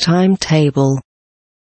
timetable.